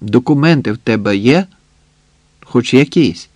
Документи в тебе є? Хоч якісь.